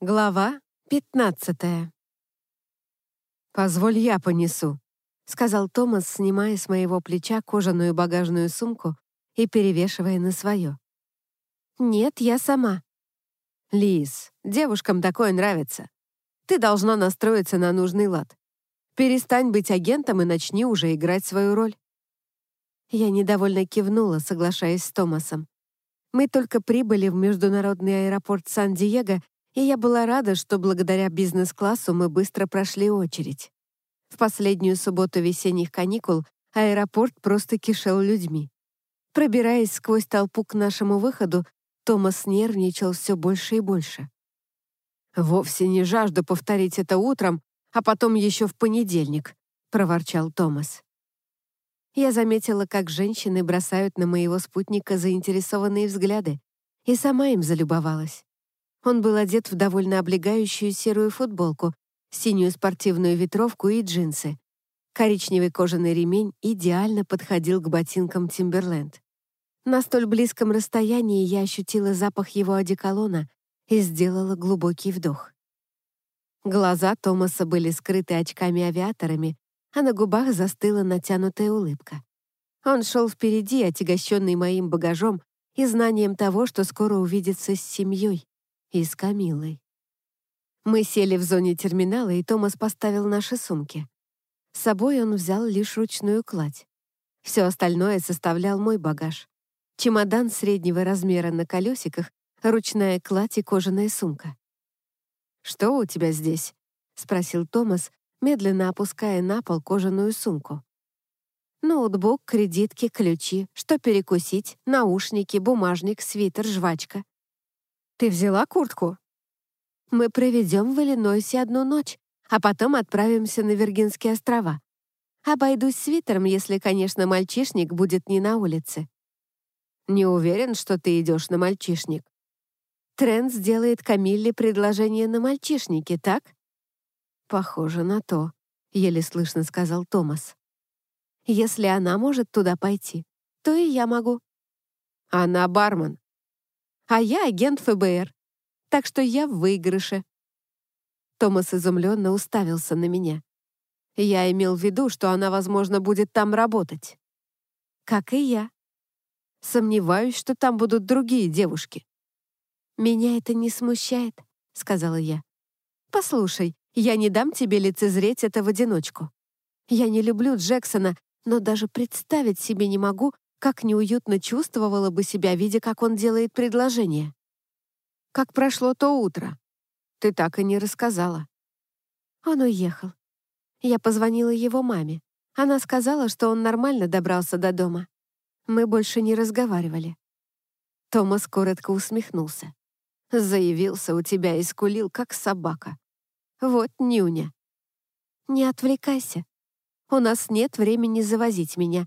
Глава 15 «Позволь, я понесу», — сказал Томас, снимая с моего плеча кожаную багажную сумку и перевешивая на свое. «Нет, я сама». «Лиз, девушкам такое нравится. Ты должна настроиться на нужный лад. Перестань быть агентом и начни уже играть свою роль». Я недовольно кивнула, соглашаясь с Томасом. Мы только прибыли в международный аэропорт Сан-Диего и я была рада, что благодаря бизнес-классу мы быстро прошли очередь. В последнюю субботу весенних каникул аэропорт просто кишел людьми. Пробираясь сквозь толпу к нашему выходу, Томас нервничал все больше и больше. «Вовсе не жажду повторить это утром, а потом еще в понедельник», — проворчал Томас. Я заметила, как женщины бросают на моего спутника заинтересованные взгляды, и сама им залюбовалась. Он был одет в довольно облегающую серую футболку, синюю спортивную ветровку и джинсы. Коричневый кожаный ремень идеально подходил к ботинкам Тимберленд. На столь близком расстоянии я ощутила запах его одеколона и сделала глубокий вдох. Глаза Томаса были скрыты очками-авиаторами, а на губах застыла натянутая улыбка. Он шел впереди, отягощенный моим багажом и знанием того, что скоро увидится с семьей и с Камилой. Мы сели в зоне терминала, и Томас поставил наши сумки. С собой он взял лишь ручную кладь. Все остальное составлял мой багаж. Чемодан среднего размера на колесиках, ручная кладь и кожаная сумка. «Что у тебя здесь?» — спросил Томас, медленно опуская на пол кожаную сумку. Ноутбук, кредитки, ключи, что перекусить, наушники, бумажник, свитер, жвачка. Ты взяла куртку? Мы проведем в Иллинойсе одну ночь, а потом отправимся на Виргинские острова. Обойдусь свитером, если, конечно, мальчишник будет не на улице. Не уверен, что ты идешь на мальчишник. Трент сделает Камилле предложение на мальчишнике, так? Похоже на то, еле слышно сказал Томас. Если она может туда пойти, то и я могу. Она бармен, а я агент ФБР, так что я в выигрыше». Томас изумленно уставился на меня. Я имел в виду, что она, возможно, будет там работать. Как и я. Сомневаюсь, что там будут другие девушки. «Меня это не смущает», — сказала я. «Послушай, я не дам тебе лицезреть это в одиночку. Я не люблю Джексона, но даже представить себе не могу, как неуютно чувствовала бы себя, видя, как он делает предложение. Как прошло то утро? Ты так и не рассказала. Он уехал. Я позвонила его маме. Она сказала, что он нормально добрался до дома. Мы больше не разговаривали. Томас коротко усмехнулся. Заявился у тебя и скулил, как собака. Вот нюня. Не отвлекайся. У нас нет времени завозить меня,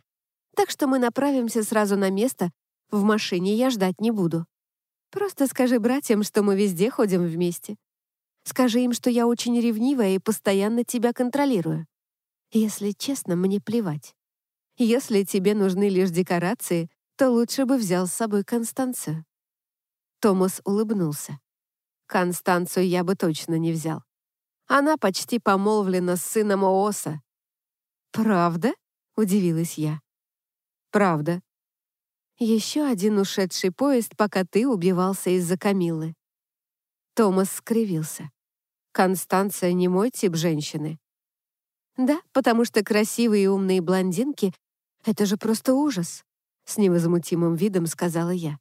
так что мы направимся сразу на место. В машине я ждать не буду. Просто скажи братьям, что мы везде ходим вместе. Скажи им, что я очень ревнивая и постоянно тебя контролирую. Если честно, мне плевать. Если тебе нужны лишь декорации, то лучше бы взял с собой Констанцию». Томас улыбнулся. «Констанцию я бы точно не взял. Она почти помолвлена с сыном Ооса». «Правда?» — удивилась я. Правда. Еще один ушедший поезд, пока ты убивался из-за Камиллы. Томас скривился. Констанция не мой тип женщины. Да, потому что красивые и умные блондинки — это же просто ужас, с невозмутимым видом сказала я.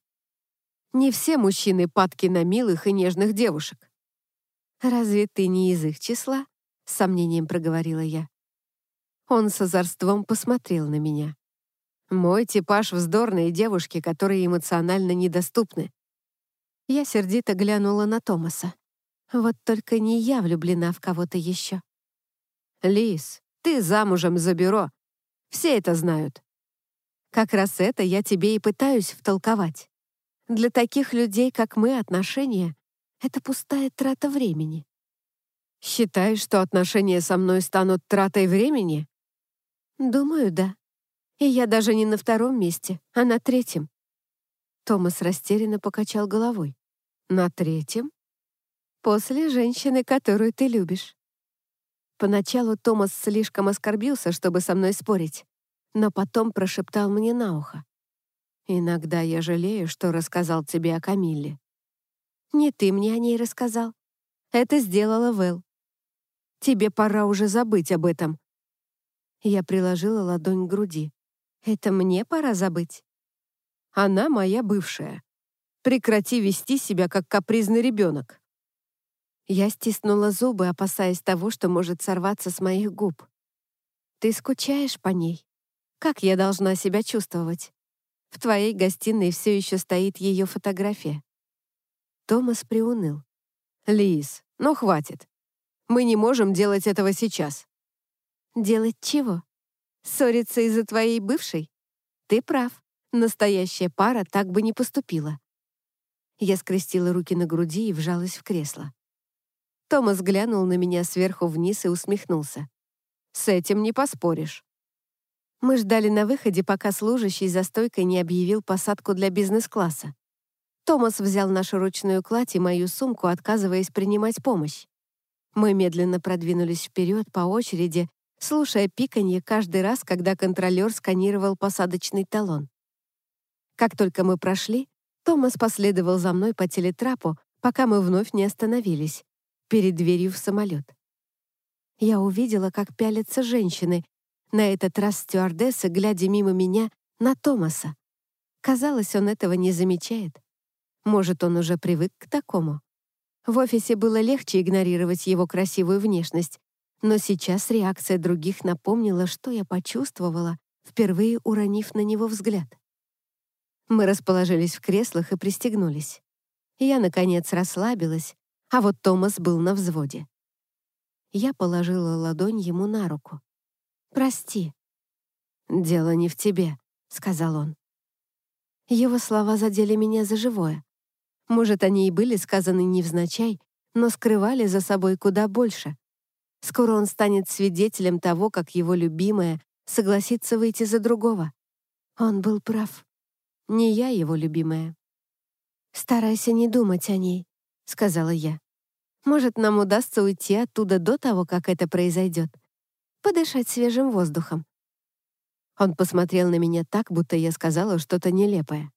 Не все мужчины падки на милых и нежных девушек. Разве ты не из их числа? С сомнением проговорила я. Он с озорством посмотрел на меня. Мой типаж — вздорные девушки, которые эмоционально недоступны. Я сердито глянула на Томаса. Вот только не я влюблена в кого-то еще. «Лис, ты замужем за бюро. Все это знают». Как раз это я тебе и пытаюсь втолковать. Для таких людей, как мы, отношения — это пустая трата времени. Считаешь, что отношения со мной станут тратой времени? Думаю, да. И я даже не на втором месте, а на третьем. Томас растерянно покачал головой. На третьем? После женщины, которую ты любишь. Поначалу Томас слишком оскорбился, чтобы со мной спорить, но потом прошептал мне на ухо. «Иногда я жалею, что рассказал тебе о Камилле». «Не ты мне о ней рассказал. Это сделала Вэл. Тебе пора уже забыть об этом». Я приложила ладонь к груди. «Это мне пора забыть?» «Она моя бывшая. Прекрати вести себя, как капризный ребенок». Я стиснула зубы, опасаясь того, что может сорваться с моих губ. «Ты скучаешь по ней? Как я должна себя чувствовать? В твоей гостиной все еще стоит ее фотография». Томас приуныл. «Лиз, ну хватит. Мы не можем делать этого сейчас». «Делать чего? Ссориться из-за твоей бывшей? Ты прав. Настоящая пара так бы не поступила». Я скрестила руки на груди и вжалась в кресло. Томас глянул на меня сверху вниз и усмехнулся. «С этим не поспоришь». Мы ждали на выходе, пока служащий за стойкой не объявил посадку для бизнес-класса. Томас взял нашу ручную кладь и мою сумку, отказываясь принимать помощь. Мы медленно продвинулись вперед по очереди, слушая пиканье каждый раз, когда контролер сканировал посадочный талон. Как только мы прошли, Томас последовал за мной по телетрапу, пока мы вновь не остановились перед дверью в самолет. Я увидела, как пялятся женщины, на этот раз стюардессы, глядя мимо меня, на Томаса. Казалось, он этого не замечает. Может, он уже привык к такому. В офисе было легче игнорировать его красивую внешность, но сейчас реакция других напомнила, что я почувствовала, впервые уронив на него взгляд. Мы расположились в креслах и пристегнулись. Я, наконец, расслабилась, а вот Томас был на взводе. Я положила ладонь ему на руку. «Прости». «Дело не в тебе», — сказал он. Его слова задели меня за живое. Может, они и были сказаны невзначай, но скрывали за собой куда больше. Скоро он станет свидетелем того, как его любимая согласится выйти за другого. Он был прав. Не я его любимая. «Старайся не думать о ней», — сказала я. «Может, нам удастся уйти оттуда до того, как это произойдет. Подышать свежим воздухом». Он посмотрел на меня так, будто я сказала что-то нелепое.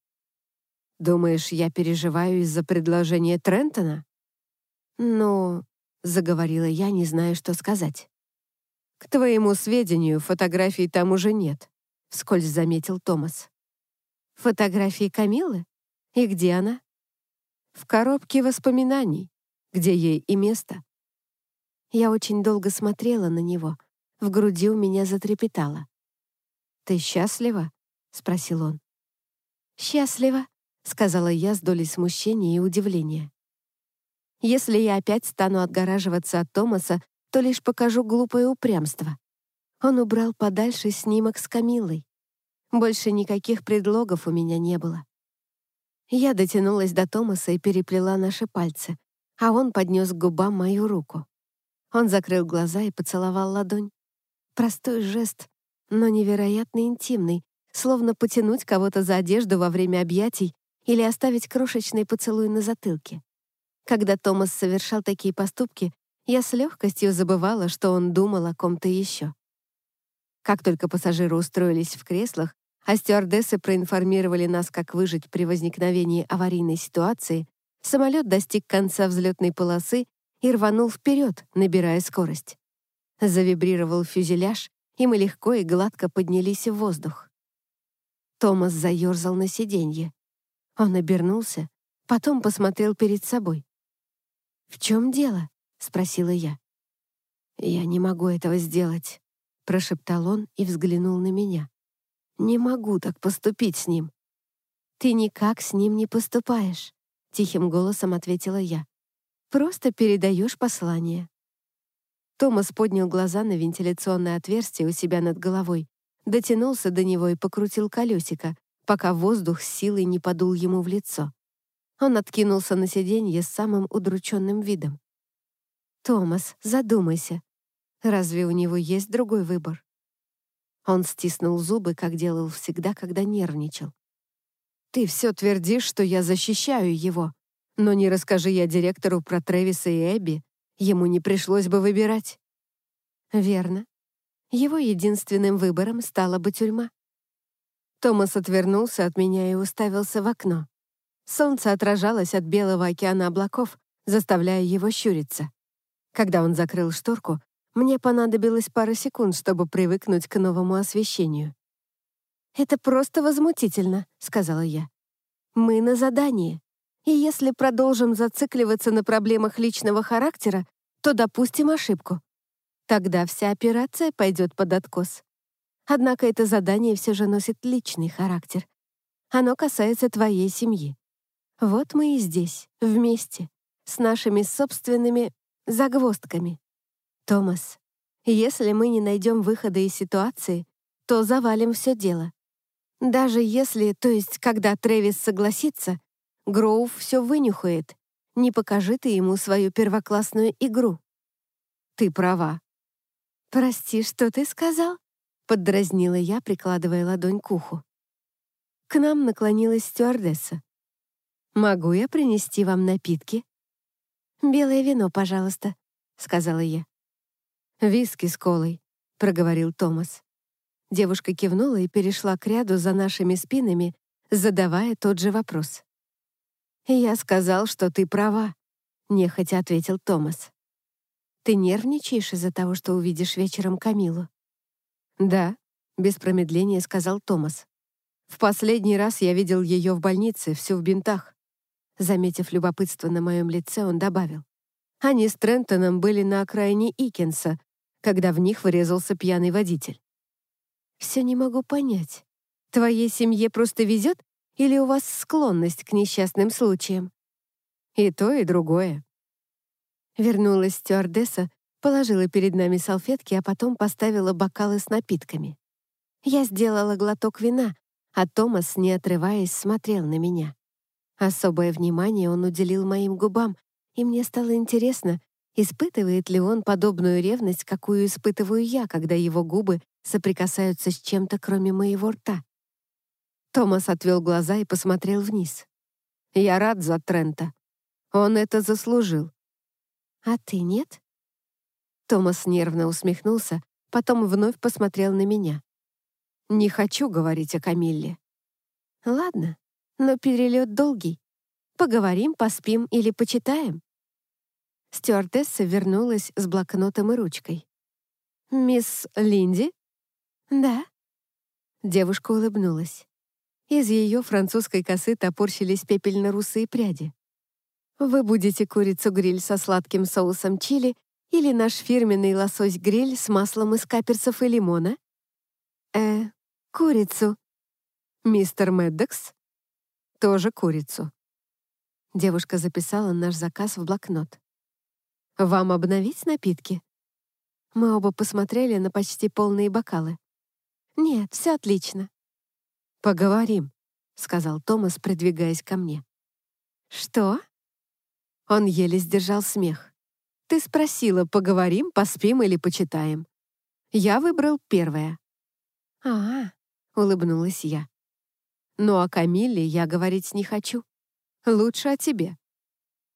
«Думаешь, я переживаю из-за предложения Трентона?» «Ну...» — заговорила я, не зная, что сказать. «К твоему сведению, фотографий там уже нет», — вскользь заметил Томас. «Фотографии Камилы? И где она?» в коробке воспоминаний, где ей и место. Я очень долго смотрела на него, в груди у меня затрепетало. «Ты счастлива?» — спросил он. «Счастлива», — сказала я с долей смущения и удивления. «Если я опять стану отгораживаться от Томаса, то лишь покажу глупое упрямство». Он убрал подальше снимок с Камилой. Больше никаких предлогов у меня не было. Я дотянулась до Томаса и переплела наши пальцы, а он поднес к губам мою руку. Он закрыл глаза и поцеловал ладонь. Простой жест, но невероятно интимный, словно потянуть кого-то за одежду во время объятий или оставить крошечный поцелуй на затылке. Когда Томас совершал такие поступки, я с легкостью забывала, что он думал о ком-то еще. Как только пассажиры устроились в креслах, а стюардессы проинформировали нас, как выжить при возникновении аварийной ситуации, самолет достиг конца взлетной полосы и рванул вперед, набирая скорость. Завибрировал фюзеляж, и мы легко и гладко поднялись в воздух. Томас заерзал на сиденье. Он обернулся, потом посмотрел перед собой. «В чем дело?» — спросила я. «Я не могу этого сделать», — прошептал он и взглянул на меня. Не могу так поступить с ним». «Ты никак с ним не поступаешь», — тихим голосом ответила я. «Просто передаешь послание». Томас поднял глаза на вентиляционное отверстие у себя над головой, дотянулся до него и покрутил колесико, пока воздух с силой не подул ему в лицо. Он откинулся на сиденье с самым удрученным видом. «Томас, задумайся. Разве у него есть другой выбор?» Он стиснул зубы, как делал всегда, когда нервничал. «Ты все твердишь, что я защищаю его. Но не расскажи я директору про Трэвиса и Эбби, ему не пришлось бы выбирать. Верно. Его единственным выбором стала бы тюрьма. Томас отвернулся от меня и уставился в окно. Солнце отражалось от белого океана облаков, заставляя его щуриться. Когда он закрыл шторку, мне понадобилось пара секунд, чтобы привыкнуть к новому освещению. «Это просто возмутительно», — сказала я. «Мы на задании, и если продолжим зацикливаться на проблемах личного характера, то допустим ошибку. Тогда вся операция пойдет под откос. Однако это задание все же носит личный характер. Оно касается твоей семьи. Вот мы и здесь, вместе, с нашими собственными загвоздками. Томас, если мы не найдем выхода из ситуации, то завалим все дело. Даже если, то есть когда Трэвис согласится, Гроув все вынюхает. Не покажи ты ему свою первоклассную игру. Ты права. «Прости, что ты сказал?» — поддразнила я, прикладывая ладонь к уху. К нам наклонилась стюардесса. «Могу я принести вам напитки?» «Белое вино, пожалуйста», — сказала я. «Виски с колой», — проговорил Томас. Девушка кивнула и перешла к ряду за нашими спинами, задавая тот же вопрос. «Я сказал, что ты права», — нехотя ответил Томас. «Ты нервничаешь из-за того, что увидишь вечером Камилу?» «Да», — без промедления сказал Томас. «В последний раз я видел ее в больнице, всю в бинтах. Заметив любопытство на моем лице, он добавил. Они с Трентоном были на окраине Икенса, когда в них вырезался пьяный водитель. «Все не могу понять. Твоей семье просто везет или у вас склонность к несчастным случаям?» «И то, и другое». Вернулась стюардесса, положила перед нами салфетки, а потом поставила бокалы с напитками. Я сделала глоток вина, а Томас, не отрываясь, смотрел на меня. Особое внимание он уделил моим губам, и мне стало интересно, испытывает ли он подобную ревность, какую испытываю я, когда его губы соприкасаются с чем-то, кроме моего рта. Томас отвел глаза и посмотрел вниз. «Я рад за Трента. Он это заслужил». «А ты нет?» Томас нервно усмехнулся, потом вновь посмотрел на меня. «Не хочу говорить о Камилле». «Ладно, но перелет долгий. Поговорим, поспим или почитаем?» Стюардесса вернулась с блокнотом и ручкой. «Мисс Линди?» «Да». Девушка улыбнулась. Из ее французской косы топорщились пепельно-русые пряди. «Вы будете курицу-гриль со сладким соусом чили или наш фирменный лосось-гриль с маслом из каперсов и лимона?» «Э, курицу». «Мистер Меддекс?» Тоже курицу. Девушка записала наш заказ в блокнот. «Вам обновить напитки?» Мы оба посмотрели на почти полные бокалы. «Нет, все отлично». «Поговорим», — сказал Томас, придвигаясь ко мне. «Что?» Он еле сдержал смех. «Ты спросила, поговорим, поспим или почитаем?» Я выбрал первое. «А, -а — улыбнулась я. Но о Камилле я говорить не хочу. Лучше о тебе».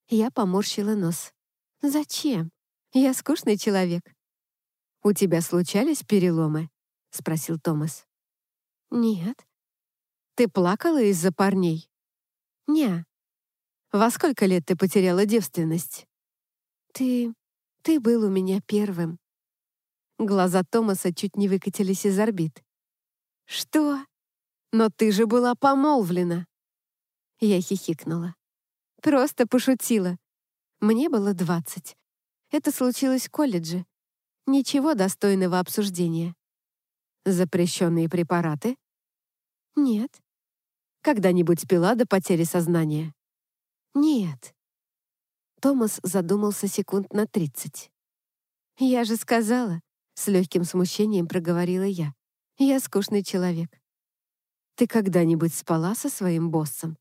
Я поморщила нос. «Зачем? Я скучный человек». «У тебя случались переломы?» — спросил Томас. «Нет». «Ты плакала из-за парней?» «Не». «Во сколько лет ты потеряла девственность?» «Ты... ты был у меня первым». Глаза Томаса чуть не выкатились из орбит. «Что?» Но ты же была помолвлена!» Я хихикнула. Просто пошутила. Мне было двадцать. Это случилось в колледже. Ничего достойного обсуждения. Запрещенные препараты? Нет. Когда-нибудь пила до потери сознания? Нет. Томас задумался секунд на тридцать. «Я же сказала», — с легким смущением проговорила я. «Я скучный человек. «Ты когда-нибудь спала со своим боссом?»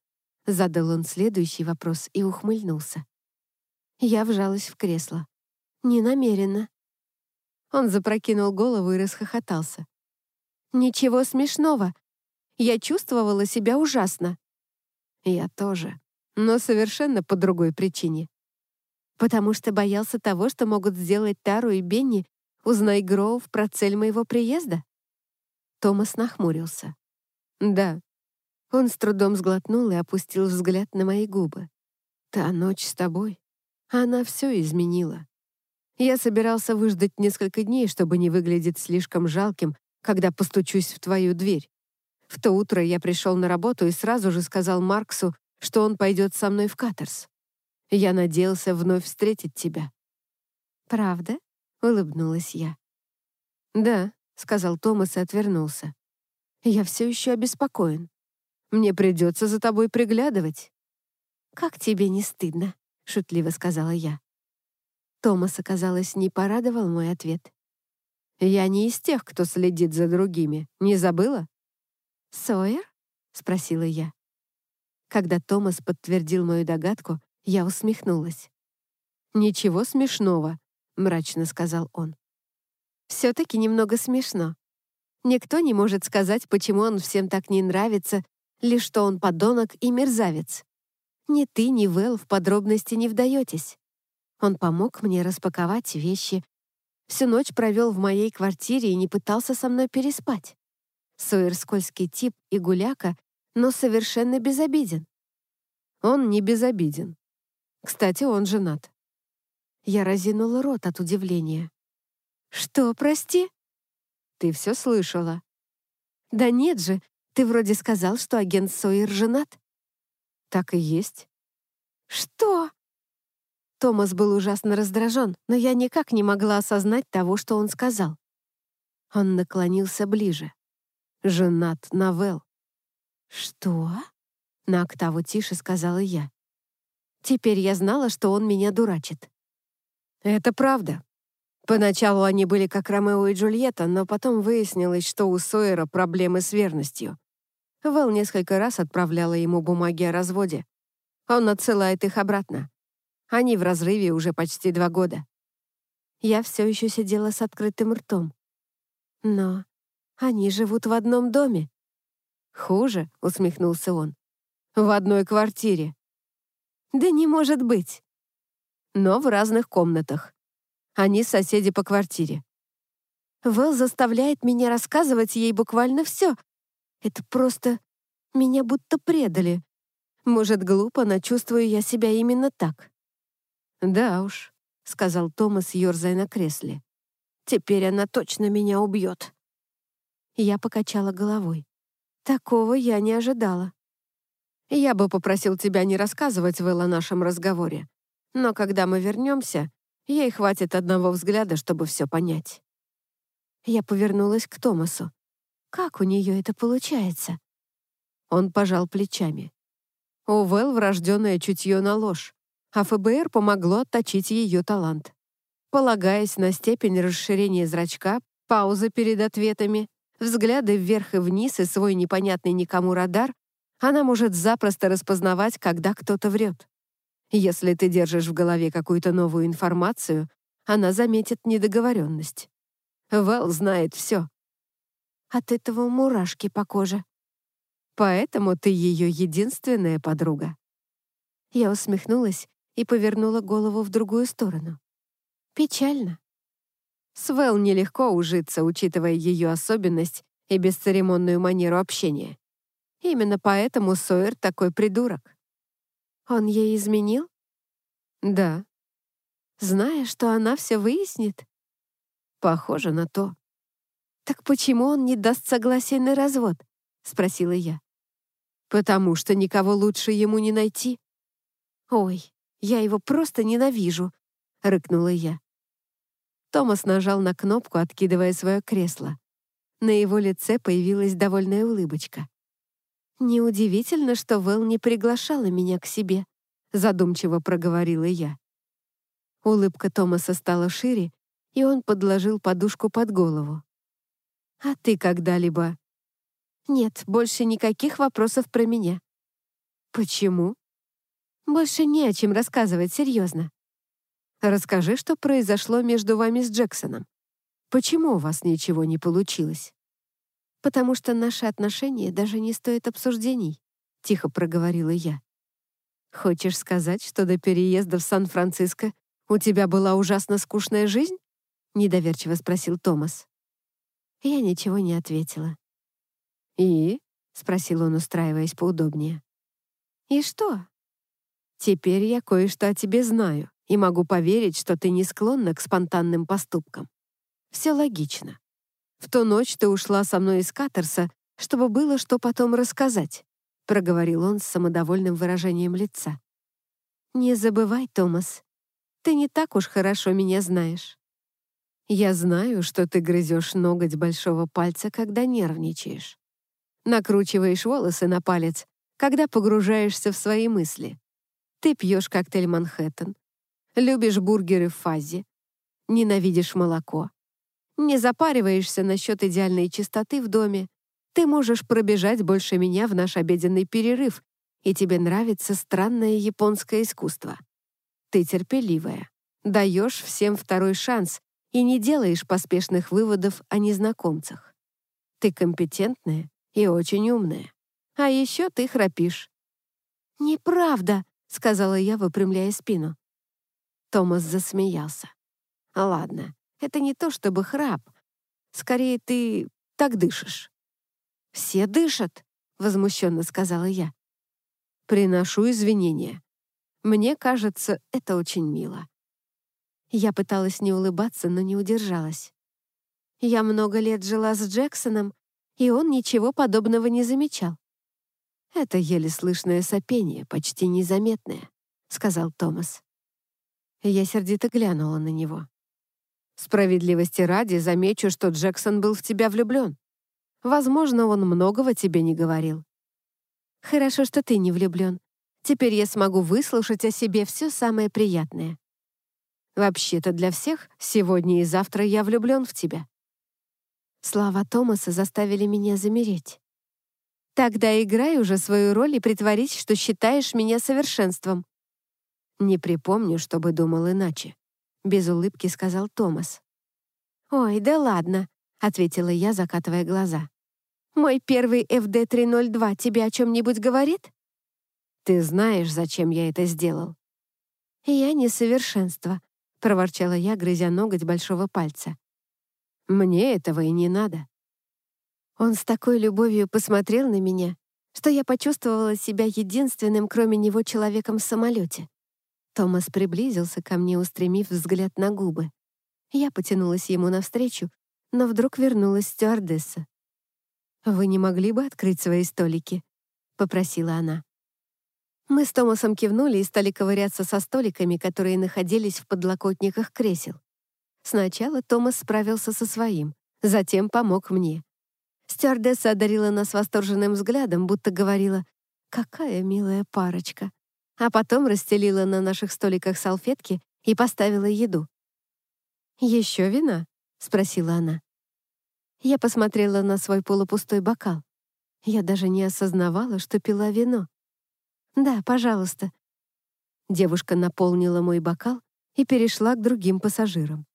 Задал он следующий вопрос и ухмыльнулся. Я вжалась в кресло. «Не намеренно». Он запрокинул голову и расхохотался. «Ничего смешного. Я чувствовала себя ужасно». «Я тоже. но совершенно по другой причине. Потому что боялся того, что могут сделать Тару и Бенни, узнай Гроув про цель моего приезда? Томас нахмурился. Да. Он с трудом сглотнул и опустил взгляд на мои губы. Та ночь с тобой, она все изменила. Я собирался выждать несколько дней, чтобы не выглядеть слишком жалким, когда постучусь в твою дверь. В то утро я пришел на работу и сразу же сказал Марксу, что он пойдет со мной в Катерс. Я надеялся вновь встретить тебя». «Правда?» — улыбнулась я. «Да», — сказал Томас и отвернулся. «Я все еще обеспокоен. Мне придется за тобой приглядывать». «Как тебе не стыдно?» — шутливо сказала я. Томас, оказалось, не порадовал мой ответ. «Я не из тех, кто следит за другими. Не забыла?» «Сойер?» — спросила я. Когда Томас подтвердил мою догадку, я усмехнулась. «Ничего смешного», — мрачно сказал он. «Все-таки немного смешно. Никто не может сказать, почему он всем так не нравится, лишь что он подонок и мерзавец. Ни ты, ни Вэл в подробности не вдаетесь. Он помог мне распаковать вещи, всю ночь провел в моей квартире и не пытался со мной переспать. Сойер скользкий тип и гуляка, но совершенно безобиден. Он не безобиден. Кстати, он женат. Я разинула рот от удивления. «Что, прости?» «Ты все слышала». «Да нет же, ты вроде сказал, что агент Сойер женат». «Так и есть». «Что?» Томас был ужасно раздражен, но я никак не могла осознать того, что он сказал. Он наклонился ближе женат на Вэл». «Что?» — на октаву тише сказала я. Теперь я знала, что он меня дурачит. «Это правда. Поначалу они были как Ромео и Джульетта, но потом выяснилось, что у Сойера проблемы с верностью. Вэл несколько раз отправляла ему бумаги о разводе. Он отсылает их обратно. Они в разрыве уже почти два года. Я все еще сидела с открытым ртом. Но они живут в одном доме». «Хуже», — усмехнулся он. «В одной квартире». «Да не может быть». «Но в разных комнатах. Они соседи по квартире». Вэл заставляет меня рассказывать ей буквально все. Это просто... Меня будто предали. Может, глупо, но чувствую я себя именно так. «Да уж», — сказал Томас, ерзая на кресле. «Теперь она точно меня убьет». Я покачала головой. Такого я не ожидала. Я бы попросил тебя не рассказывать, Вэл, о нашем разговоре. Но когда мы вернемся, ей хватит одного взгляда, чтобы все понять. Я повернулась к Томасу. Как у нее это получается? Он пожал плечами. У Вэл врожденное чутье на ложь, а ФБР помогло отточить ее талант. Полагаясь на степень расширения зрачка, паузы перед ответами, взгляды вверх и вниз и свой непонятный никому радар, она может запросто распознавать, когда кто-то врет. Если ты держишь в голове какую-то новую информацию, она заметит недоговоренность. Вэл знает все. От этого мурашки по коже. Поэтому ты ее единственная подруга. Я усмехнулась и повернула голову в другую сторону. Печально. С Вэл нелегко ужиться, учитывая ее особенность и бесцеремонную манеру общения. Именно поэтому Сойер такой придурок. Он ей изменил? Да. Зная, что она все выяснит? Похоже на то. Так почему он не даст согласия на развод? Спросила я. Потому что никого лучше ему не найти. Ой, я его просто ненавижу, рыкнула я. Томас нажал на кнопку, откидывая свое кресло. На его лице появилась довольная улыбочка. «Неудивительно, что Вэл не приглашала меня к себе», задумчиво проговорила я. Улыбка Томаса стала шире, и он подложил подушку под голову. «А ты когда-либо?» «Нет, больше никаких вопросов про меня». «Почему?» «Больше не о чем рассказывать, серьезно. Расскажи, что произошло между вами с Джексоном. Почему у вас ничего не получилось? Потому что наши отношения даже не стоят обсуждений, тихо проговорила я. «Хочешь сказать, что до переезда в Сан-Франциско у тебя была ужасно скучная жизнь?» — недоверчиво спросил Томас. Я ничего не ответила. «И?» — спросил он, устраиваясь поудобнее. «И что?» «Теперь я кое-что о тебе знаю и могу поверить, что ты не склонна к спонтанным поступкам. Все логично. В ту ночь ты ушла со мной из Катерса, чтобы было что потом рассказать», — проговорил он с самодовольным выражением лица. «Не забывай, Томас, ты не так уж хорошо меня знаешь. Я знаю, что ты грызешь ноготь большого пальца, когда нервничаешь. Накручиваешь волосы на палец, когда погружаешься в свои мысли. Ты пьешь коктейль «Манхэттен», любишь бургеры в фазе, ненавидишь молоко, не запариваешься насчет идеальной чистоты в доме, ты можешь пробежать больше меня в наш обеденный перерыв, и тебе нравится странное японское искусство. Ты терпеливая, даешь всем второй шанс и не делаешь поспешных выводов о незнакомцах. Ты компетентная и очень умная. А еще ты храпишь». «Неправда», — сказала я, выпрямляя спину. Томас засмеялся. «Ладно, это не то чтобы храп. Скорее, ты так дышишь». «Все дышат», — возмущенно сказала я. «Приношу извинения. Мне кажется, это очень мило». Я пыталась не улыбаться, но не удержалась. Я много лет жила с Джексоном, и он ничего подобного не замечал. «Это еле слышное сопение, почти незаметное», — сказал Томас. Я сердито глянула на него. «Справедливости ради замечу, что Джексон был в тебя влюблен. Возможно, он многого тебе не говорил». «Хорошо, что ты не влюблен. Теперь я смогу выслушать о себе все самое приятное». «Вообще-то для всех сегодня и завтра я влюблен в тебя». Слова Томаса заставили меня замереть. «Тогда играй уже свою роль и притворись, что считаешь меня совершенством», «Не припомню, чтобы думал иначе», — без улыбки сказал Томас. «Ой, да ладно», — ответила я, закатывая глаза. «Мой первый FD-302 тебе о чем-нибудь говорит?» «Ты знаешь, зачем я это сделал?» «Я несовершенство», — проворчала я, грызя ноготь большого пальца. «Мне этого и не надо». Он с такой любовью посмотрел на меня, что я почувствовала себя единственным, кроме него, человеком в самолете. Томас приблизился ко мне, устремив взгляд на губы. Я потянулась ему навстречу, но вдруг вернулась стюардесса. «Вы не могли бы открыть свои столики?» — попросила она. Мы с Томасом кивнули и стали ковыряться со столиками, которые находились в подлокотниках кресел. Сначала Томас справился со своим, затем помог мне. Стюардесса одарила нас восторженным взглядом, будто говорила «Какая милая парочка!» А потом расстелила на наших столиках салфетки и поставила еду. «Еще вина?» — спросила она. Я посмотрела на свой полупустой бокал. Я даже не осознавала, что пила вино. «Да, пожалуйста». Девушка наполнила мой бокал и перешла к другим пассажирам.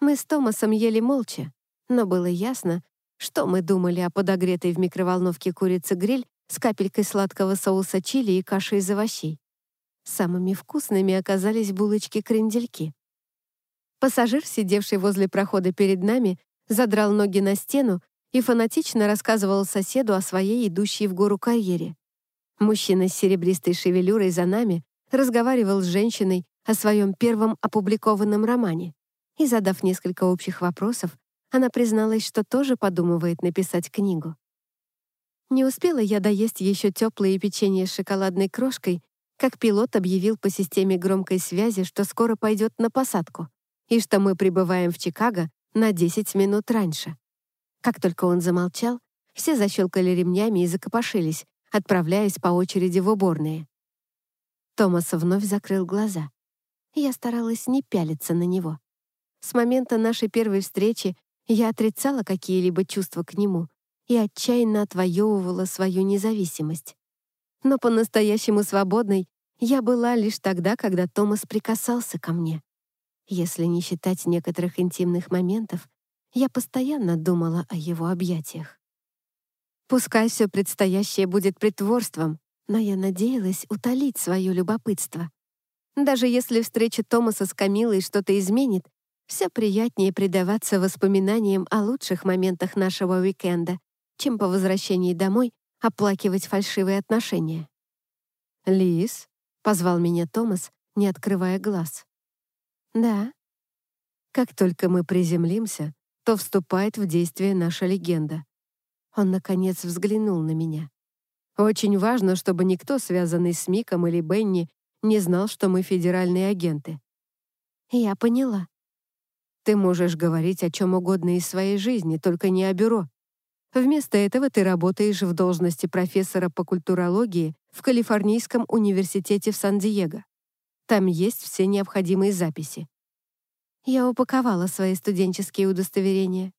Мы с Томасом ели молча, но было ясно, что мы думали о подогретой в микроволновке курице гриль с капелькой сладкого соуса чили и кашей из овощей. Самыми вкусными оказались булочки-крендельки. Пассажир, сидевший возле прохода перед нами, задрал ноги на стену и фанатично рассказывал соседу о своей идущей в гору карьере. Мужчина с серебристой шевелюрой за нами разговаривал с женщиной о своем первом опубликованном романе. И, задав несколько общих вопросов, она призналась, что тоже подумывает написать книгу. Не успела я доесть еще теплые печенье с шоколадной крошкой, как пилот объявил по системе громкой связи, что скоро пойдет на посадку и что мы прибываем в Чикаго на 10 минут раньше. Как только он замолчал, все защелкали ремнями и закопошились, отправляясь по очереди в уборные. Томас вновь закрыл глаза. Я старалась не пялиться на него. С момента нашей первой встречи я отрицала какие-либо чувства к нему, и отчаянно отвоевывала свою независимость. Но по-настоящему свободной я была лишь тогда, когда Томас прикасался ко мне. Если не считать некоторых интимных моментов, я постоянно думала о его объятиях. Пускай все предстоящее будет притворством, но я надеялась утолить свое любопытство. Даже если встреча Томаса с Камилой что-то изменит, все приятнее предаваться воспоминаниям о лучших моментах нашего уикенда, чем по возвращении домой оплакивать фальшивые отношения. «Лис», — позвал меня Томас, не открывая глаз. «Да». «Как только мы приземлимся, то вступает в действие наша легенда». Он, наконец, взглянул на меня. «Очень важно, чтобы никто, связанный с Миком или Бенни, не знал, что мы федеральные агенты». «Я поняла». «Ты можешь говорить о чем угодно из своей жизни, только не о бюро. Вместо этого ты работаешь в должности профессора по культурологии в Калифорнийском университете в Сан-Диего. Там есть все необходимые записи. Я упаковала свои студенческие удостоверения.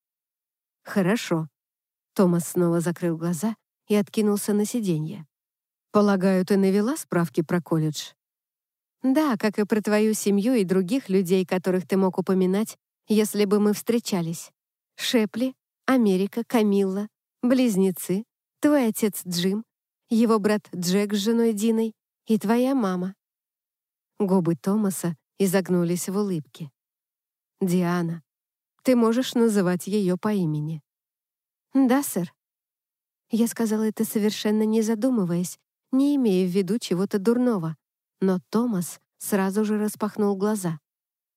Хорошо. Томас снова закрыл глаза и откинулся на сиденье. Полагаю, ты навела справки про колледж? Да, как и про твою семью и других людей, которых ты мог упоминать, если бы мы встречались. Шепли, Америка, Камилла, близнецы, твой отец Джим, его брат Джек с женой Диной и твоя мама». Губы Томаса изогнулись в улыбке. «Диана, ты можешь называть ее по имени». «Да, сэр». Я сказала это совершенно не задумываясь, не имея в виду чего-то дурного, но Томас сразу же распахнул глаза.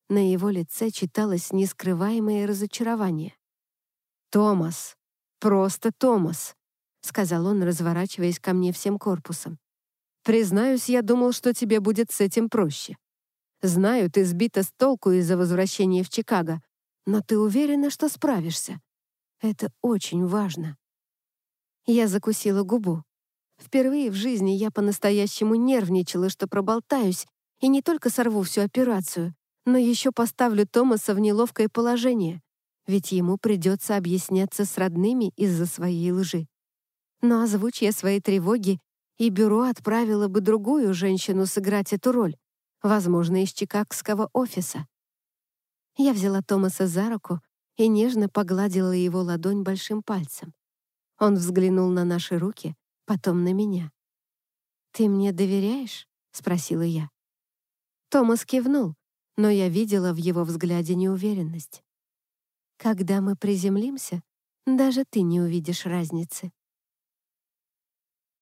На его лице читалось нескрываемое разочарование. «Томас! Просто Томас!» — сказал он, разворачиваясь ко мне всем корпусом. «Признаюсь, я думал, что тебе будет с этим проще. Знаю, ты сбита с толку из-за возвращения в Чикаго, но ты уверена, что справишься. Это очень важно». Я закусила губу. Впервые в жизни я по-настоящему нервничала, что проболтаюсь и не только сорву всю операцию, но еще поставлю Томаса в неловкое положение ведь ему придется объясняться с родными из-за своей лжи. Но озвучь я свои тревоги, и бюро отправило бы другую женщину сыграть эту роль, возможно, из чикагского офиса. Я взяла Томаса за руку и нежно погладила его ладонь большим пальцем. Он взглянул на наши руки, потом на меня. «Ты мне доверяешь?» — спросила я. Томас кивнул, но я видела в его взгляде неуверенность. Когда мы приземлимся, даже ты не увидишь разницы.